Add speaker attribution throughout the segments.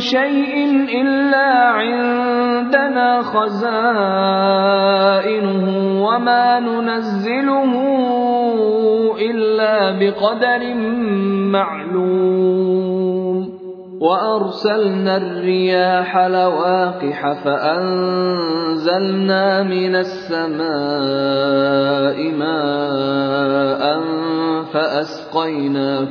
Speaker 1: شيء إلا عندنا خزائنه وما ننزله إلا بقدر معلوم. وأرسلنا الرياح لواقح فأنزلنا من السماء ماء فأسقيناكموه.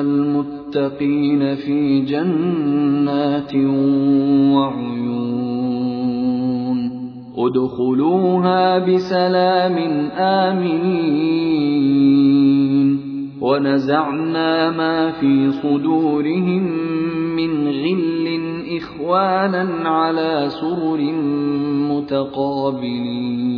Speaker 1: المتقين في جنات وعيون. ادخلوها بسلام آمنين. ونزعنا ما في صدورهم من غل إخوانا على سرر متقابلين.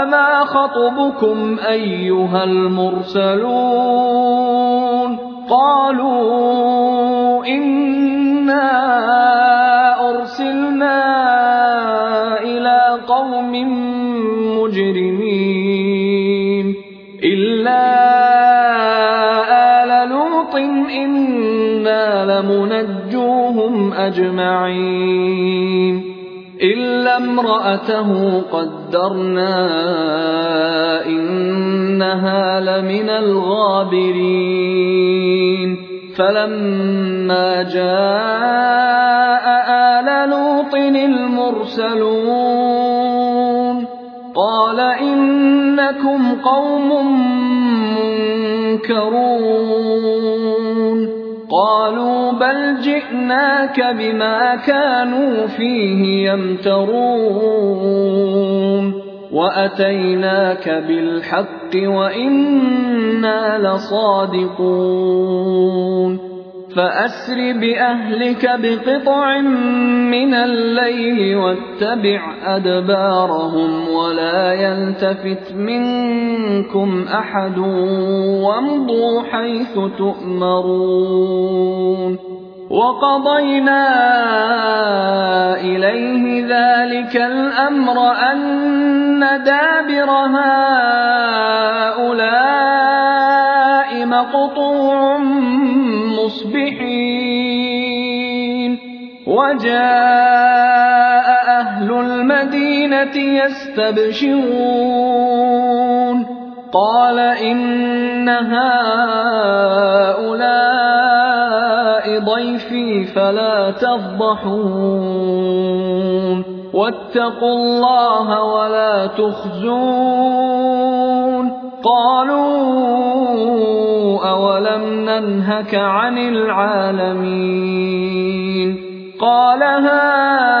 Speaker 1: فما خطبكم أيها المرسلون قالوا إنا أرسلنا إلى قوم مجرمين إلا آل لوط إنا لمنجوهم أجمعين إلا امرأته قدرنا إنها لمن الغابرين فلما جاء آل لوط المرسلون قال إنكم قوم منكرون جئناك بما كانوا فيه يمترون واتيناك بالحق وأنا لصادقون فأسر بأهلك بقطع من الليل واتبع أدبارهم ولا يلتفت منكم أحد وامضوا حيث تؤمرون وقضينا إليه ذلك الأمر أن دابر هؤلاء مقطوع مصبحين. وجاء أهل المدينة يستبشرون. قال إن هؤلاء ضيفي فلا تفضحون واتقوا الله ولا تخزون قالوا أَوَلَمْ نَنْهَكَ عَنِ الْعَالَمِينَ قَالَ هَٰؤُلَاءِ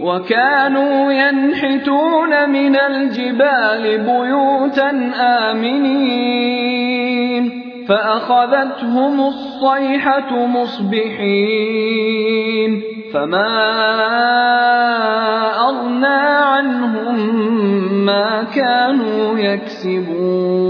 Speaker 1: وكانوا ينحتون من الجبال بيوتا آمنين. فأخذتهم الصيحة مصبحين. فما أغنى عنهم ما كانوا يكسبون.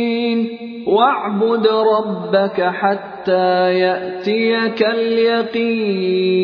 Speaker 1: واعبد ربك حتى يأتيك اليقين.